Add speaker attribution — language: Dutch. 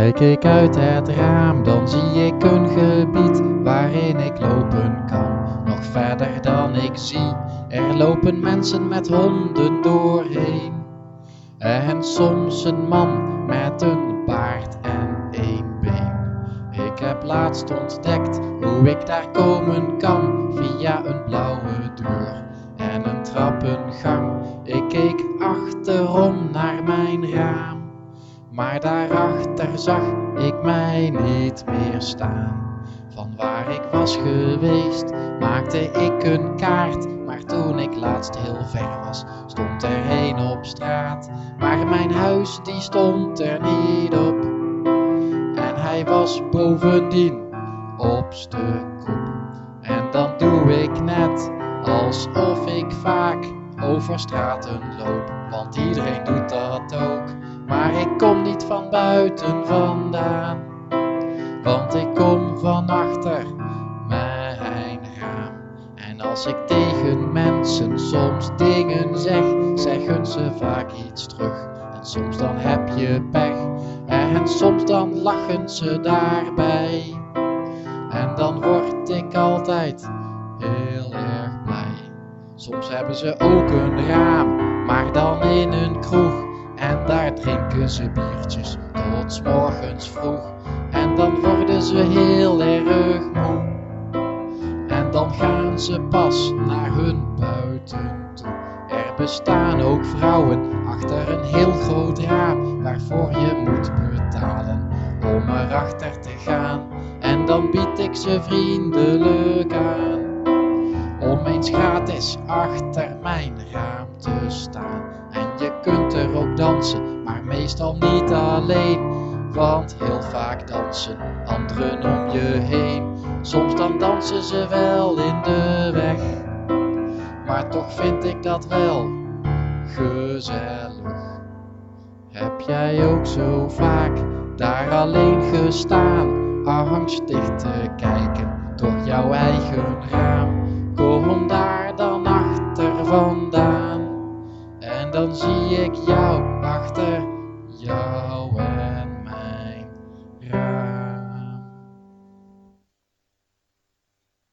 Speaker 1: Kijk ik uit het raam, dan zie ik een gebied waarin ik lopen kan. Nog verder dan ik zie, er lopen mensen met honden doorheen. En soms een man met een baard en één been. Ik heb laatst ontdekt hoe ik daar komen kan via een blauwe deur en een trappengang. Ik keek achterom naar mijn raam. Maar daarachter zag ik mij niet meer staan. Van waar ik was geweest, maakte ik een kaart. Maar toen ik laatst heel ver was, stond er een op straat. Maar mijn huis, die stond er niet op. En hij was bovendien op stuk. En dan doe ik net alsof ik vaak over straten loop. Want iedereen doet dat ook. Maar ik kom niet van buiten vandaan, want ik kom van achter mijn raam. En als ik tegen mensen soms dingen zeg, zeggen ze vaak iets terug. En soms dan heb je pech, en soms dan lachen ze daarbij. En dan word ik altijd heel erg. Soms hebben ze ook een raam, maar dan in een kroeg. En daar drinken ze biertjes tot morgens vroeg. En dan worden ze heel erg moe. En dan gaan ze pas naar hun buiten toe. Er bestaan ook vrouwen achter een heel groot raam waarvoor je moet betalen om erachter te gaan. En dan bied ik ze vriendelijk aan om eens gratis achter mijn raam te staan. En je kunt er ook dansen, maar meestal niet alleen. Want heel vaak dansen anderen om je heen. Soms dan dansen ze wel in de weg. Maar toch vind ik dat wel gezellig. Heb jij ook zo vaak daar alleen gestaan, angstig te kijken door jouw eigen raam? Dan zie ik jou achter jou.